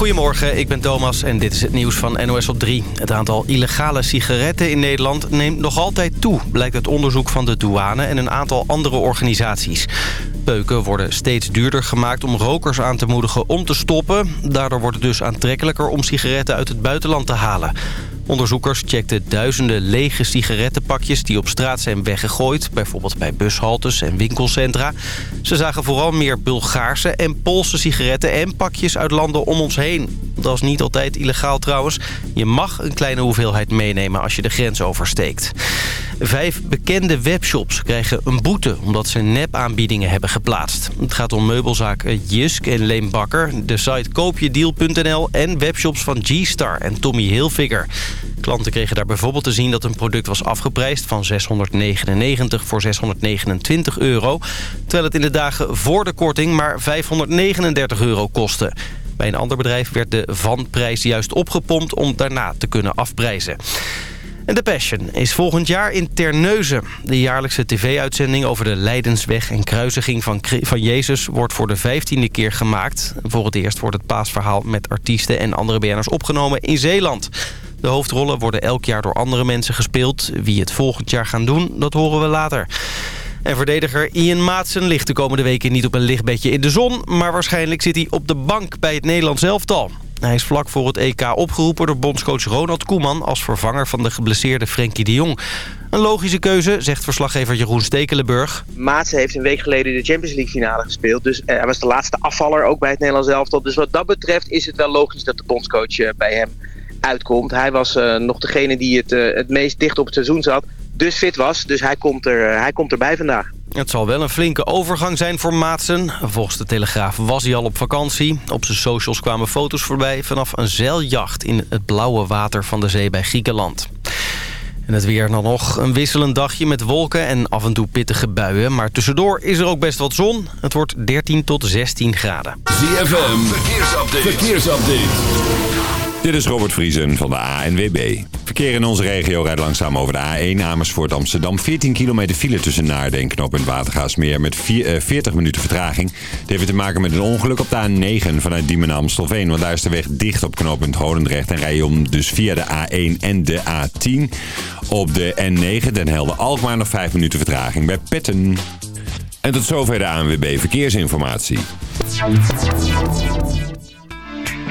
Goedemorgen, ik ben Thomas en dit is het nieuws van NOS op 3. Het aantal illegale sigaretten in Nederland neemt nog altijd toe... blijkt uit onderzoek van de douane en een aantal andere organisaties. Peuken worden steeds duurder gemaakt om rokers aan te moedigen om te stoppen. Daardoor wordt het dus aantrekkelijker om sigaretten uit het buitenland te halen. Onderzoekers checkten duizenden lege sigarettenpakjes die op straat zijn weggegooid. Bijvoorbeeld bij bushaltes en winkelcentra. Ze zagen vooral meer Bulgaarse en Poolse sigaretten en pakjes uit landen om ons heen. Dat is niet altijd illegaal trouwens. Je mag een kleine hoeveelheid meenemen als je de grens oversteekt. Vijf bekende webshops krijgen een boete omdat ze nepaanbiedingen hebben geplaatst. Het gaat om meubelzaken Jisk en Leem Bakker, de site koopjedeal.nl en webshops van G-Star en Tommy Hilfiger. Klanten kregen daar bijvoorbeeld te zien dat een product was afgeprijsd van 699 voor 629 euro. Terwijl het in de dagen voor de korting maar 539 euro kostte. Bij een ander bedrijf werd de vanprijs juist opgepompt om daarna te kunnen afprijzen. En The Passion is volgend jaar in Terneuzen. De jaarlijkse tv-uitzending over de Leidensweg en kruisiging van, van Jezus... wordt voor de vijftiende keer gemaakt. Voor het eerst wordt het paasverhaal met artiesten en andere BN'ers opgenomen in Zeeland. De hoofdrollen worden elk jaar door andere mensen gespeeld. Wie het volgend jaar gaan doen, dat horen we later. En verdediger Ian Maatsen ligt de komende weken niet op een lichtbedje in de zon... maar waarschijnlijk zit hij op de bank bij het Nederlands elftal. Hij is vlak voor het EK opgeroepen door bondscoach Ronald Koeman... als vervanger van de geblesseerde Frenkie de Jong. Een logische keuze, zegt verslaggever Jeroen Stekelenburg. Maatsen heeft een week geleden de Champions League finale gespeeld. Dus hij was de laatste afvaller ook bij het Nederlands elftal. Dus wat dat betreft is het wel logisch dat de bondscoach eh, bij hem uitkomt. Hij was uh, nog degene die het, uh, het meest dicht op het seizoen zat. Dus fit was. Dus hij komt, er, uh, hij komt erbij vandaag. Het zal wel een flinke overgang zijn voor Maatsen. Volgens de Telegraaf was hij al op vakantie. Op zijn socials kwamen foto's voorbij vanaf een zeiljacht... in het blauwe water van de zee bij Griekenland. En het weer dan nog een wisselend dagje met wolken en af en toe pittige buien. Maar tussendoor is er ook best wat zon. Het wordt 13 tot 16 graden. ZFM, verkeersupdate. verkeersupdate. Dit is Robert Vriesen van de ANWB. Verkeer in onze regio rijdt langzaam over de A1 Amersfoort Amsterdam. 14 kilometer file tussen Naarden en Knooppunt Watergaasmeer met 40 eh, minuten vertraging. Dit heeft te maken met een ongeluk op de A9 vanuit Diemen naar Amstelveen. Want daar is de weg dicht op knooppunt Holendrecht. En rij je om dus via de A1 en de A10. Op de N9 Den Helder Alkmaar nog 5 minuten vertraging bij Petten. En tot zover de ANWB Verkeersinformatie.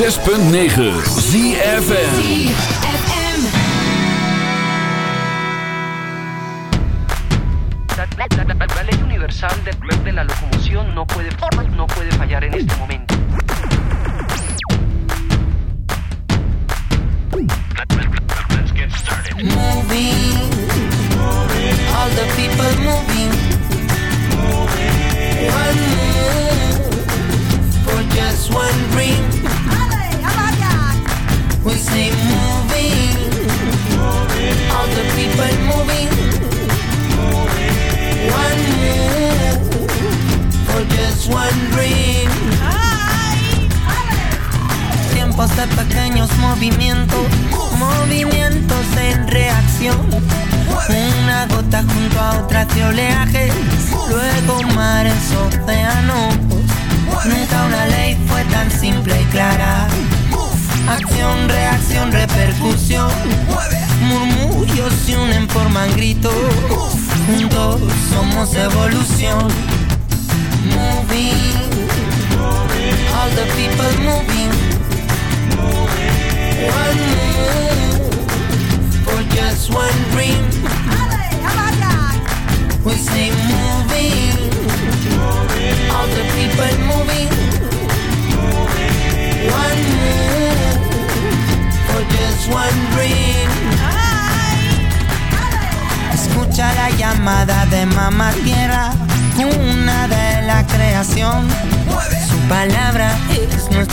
106.9 ZFN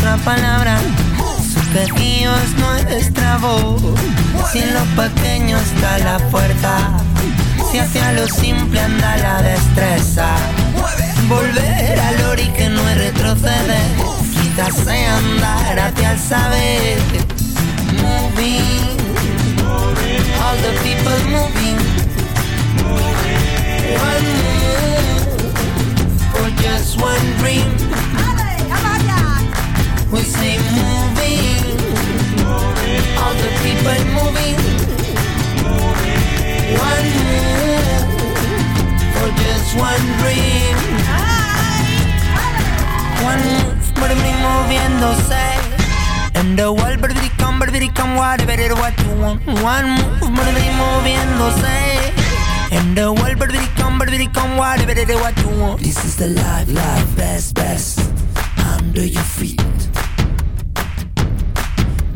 nuestra palabra, su quejío es nuestra voz. Si en lo pequeño está la fuerza, si hacia lo simple anda la destreza. Volver al ori que no es retroceder, quizás sea andar hacia el saber. Moving, all the people moving. One move for just one dream. We say moving, all the people moving. One move for just one dream. One move, por mí moviéndose. And the world, but it come, but it come, whatever it what you want. One move, but it moviéndose. And the world, but it come, but it come, whatever it what you want. This is the life, life, best, best. Under your feet.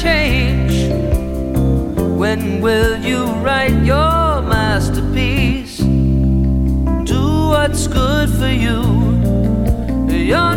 Change? When will you write your masterpiece? Do what's good for you. You're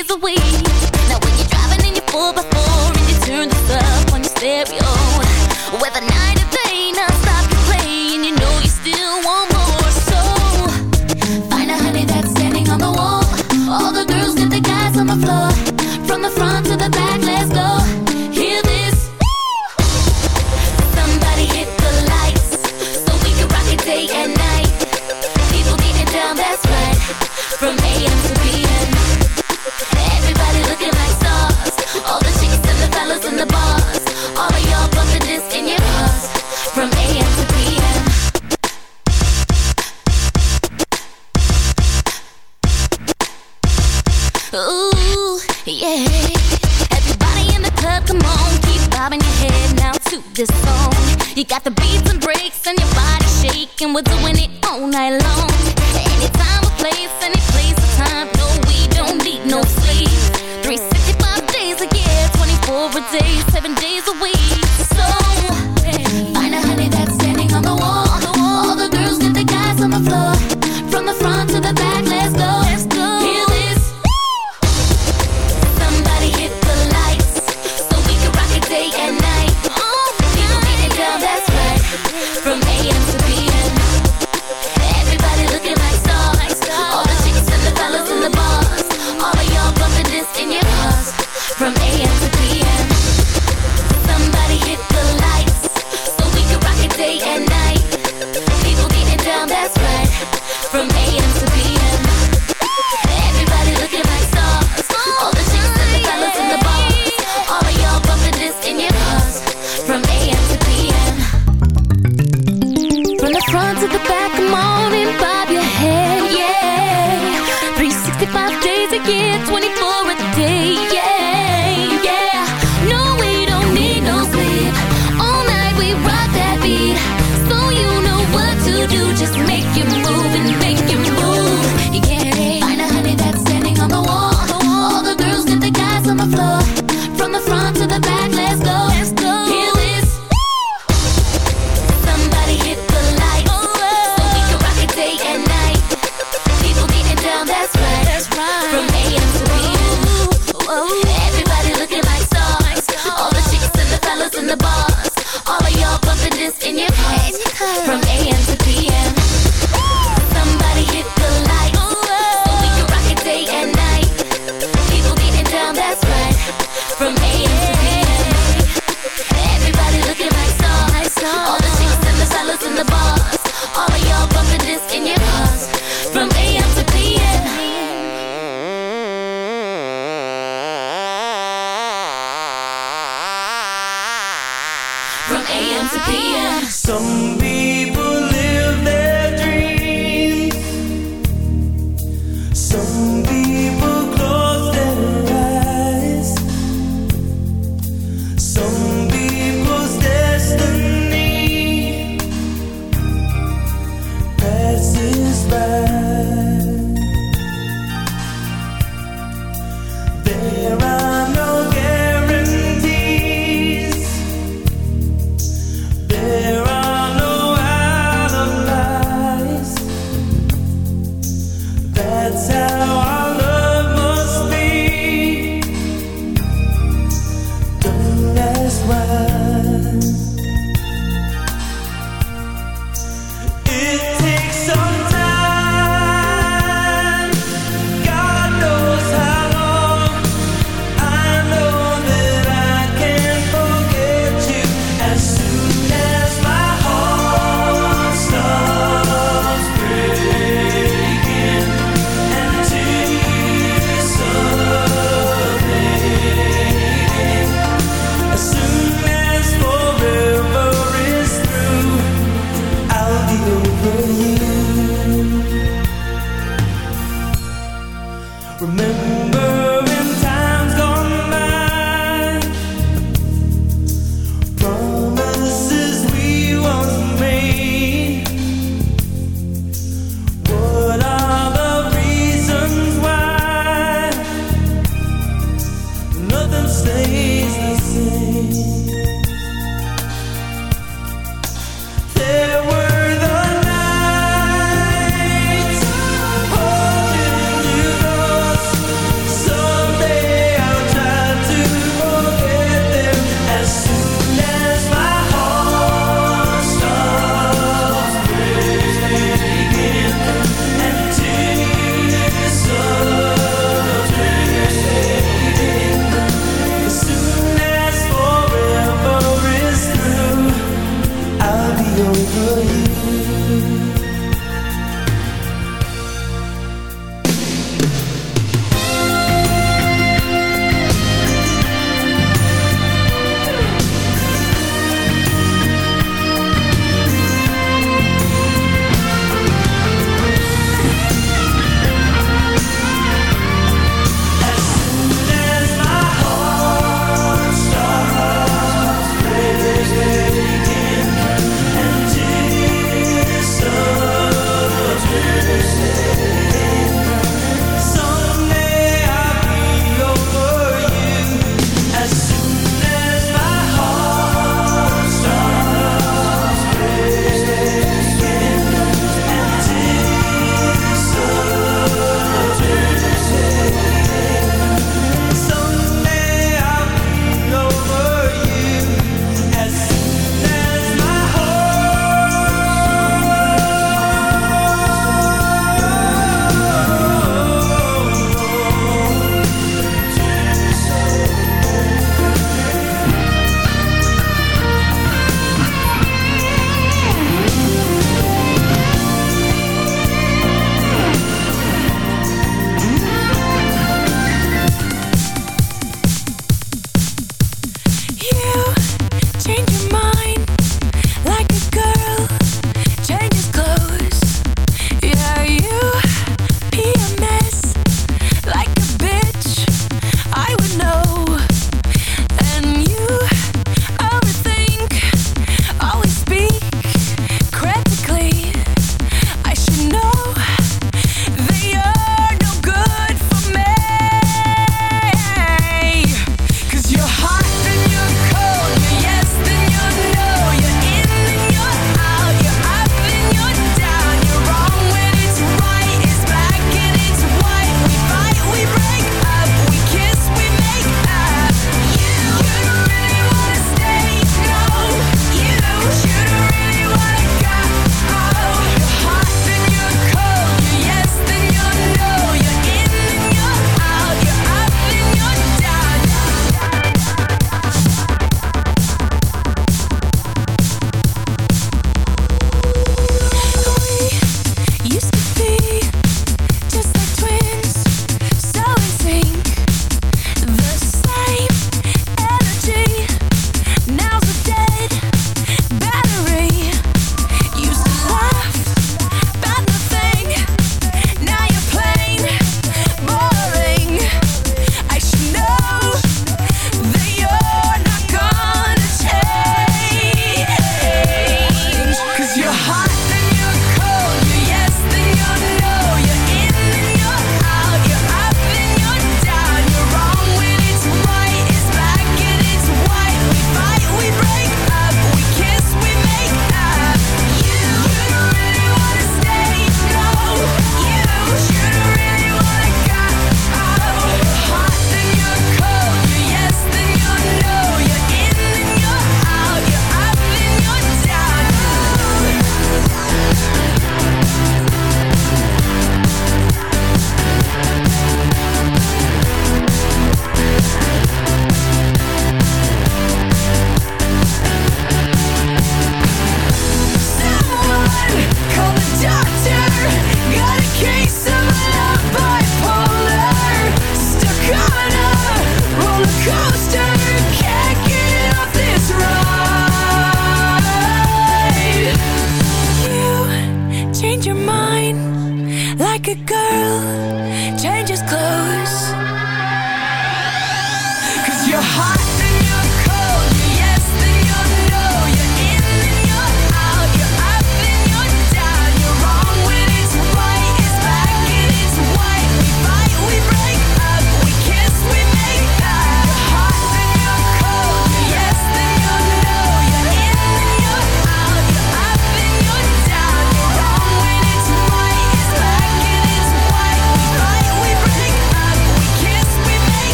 there. breaks and your body shaking. We're doing it all night long.